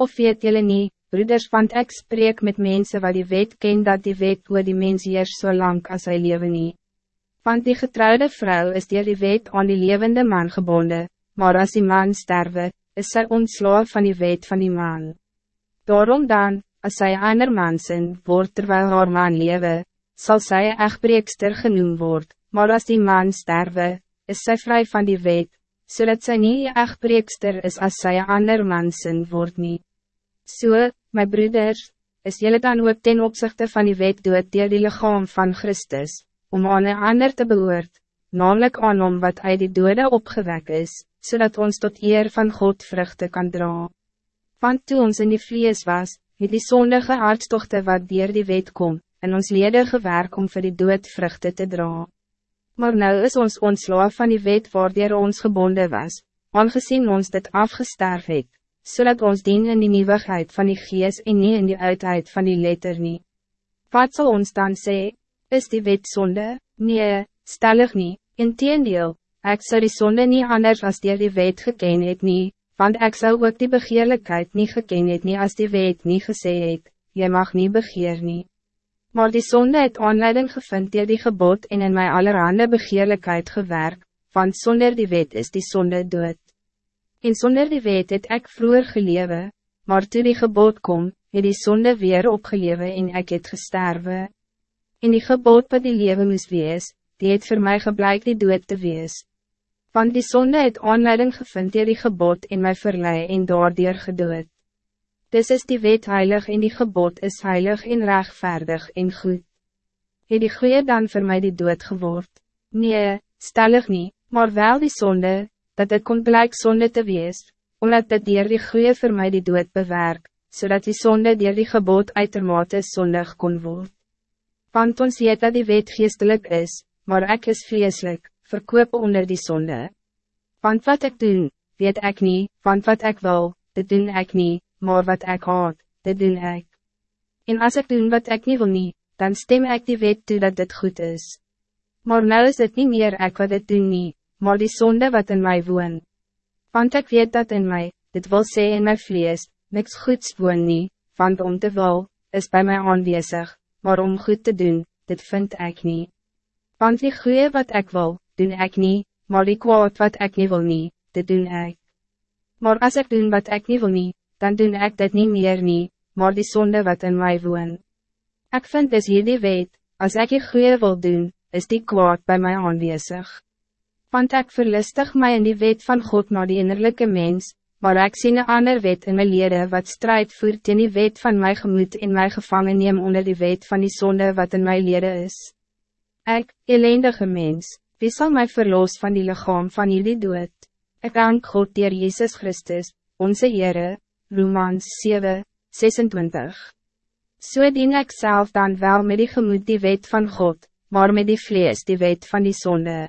Of weet jullie niet, broeders, want ik spreek met mensen wat die wet ken dat die wet hoe die mens heers so lang als hij leven niet. Want die getrouwde vrouw is die die wet aan die levende man gebonden, maar als die man sterwe, is zij ontslaaf van die wet van die man. Daarom dan, als zij ander man zijn, wordt terwijl haar man lewe, zal zij echtbreekster genoemd worden, maar als die man sterwe, is zij vrij van die wet, zodat zij niet echtbreekster is als zij ander man zijn wordt niet. So, my broeders, is jullie dan ook ten opzichte van die wet dood dier die lichaam van Christus, om aan een ander te behoort, namelijk aan om wat uit die dode opgewek is, zodat ons tot eer van God vruchten kan dra. Want toe ons in die vlees was, het die zondige hartstochte wat dier die wet kom, en ons lede gewerk om vir die dood vruchten te dra. Maar nou is ons ontslaaf van die wet waardoor ons gebonden was, aangezien ons dit afgesterf het, zodat ons dien in die nieuwigheid van die gees en nie in die uitheid van die letter nie. Wat zal ons dan zeggen? Is die wet zonde? Nee, stellig nie, in teendeel, ek sou die zonde nie anders as die die wet geken het nie, want ek zou ook die begeerlijkheid niet geken het nie as die wet nie gesê het, jy mag niet begeer nie. Maar die zonde het aanleiding gevind dier die gebod en in my allerhande begeerlijkheid gewerk, want zonder die wet is die zonde dood. En zonder die wet het ek vroeger gelewe, maar toe die gebod kom, het die zonde weer opgelewe en ek het gesterwe. En die gebod wat die lewe moes wees, die het voor mij gebleik die dood te wees. Want die zonde het aanleiding gevind dier die gebod in my verlei en daardoor gedood. Dis is die wet heilig en die gebod is heilig en rechtvaardig en goed. Het die goeie dan voor mij die dood geword? Nee, stellig niet, maar wel die zonde, dat het kon blijk zonde te wees, omdat het dier die goeie voor mij die dood bewerk, zodat die zonde dier die gebod uitermate zondig kon worden. Want ons weet dat die wet geestelijk is, maar ik is vleeselijk, verkoop onder die zonde. Want wat ik doen, weet ik niet, want wat ik wil, dit doen ik niet, maar wat ik haat, dit doen ik. En als ik doen wat ik niet wil niet, dan stem ik die wet toe dat dit goed is. Maar nou is het niet meer ik wat dit doen niet, maar die zonde wat in mij woon. Want ik weet dat in mij, dit wil sê in mijn vlees, niks goeds woon nie, want om te wil, is bij mij aanwezig, maar om goed te doen, dit vind ik niet. Want die goeie wat ik wil, doen ik niet, maar die kwaad wat ik niet wil niet, dit doen ik. Maar als ik doen wat ik niet wil niet, dan doen ik dit niet meer niet, maar die zonde wat in mij woon. Ik vind dus die weet, als ik die goeie wil doen, is die kwaad bij mij aanwezig want ik verlustig mij in die wet van God naar die innerlijke mens, maar ik zie een ander wet in mijn leren wat strijd voert in die wet van mijn gemoed in mijn gevangen neem onder die wet van die zonde wat in mijn leren is. Ik, ellendige mens, wie zal mij verlos van die lichaam van jullie dood? Ik dank God dier Jezus Christus, onze Heere, Romans 7, 26. So dien ik zelf dan wel met die gemoed die wet van God, maar met die vlees die wet van die zonde.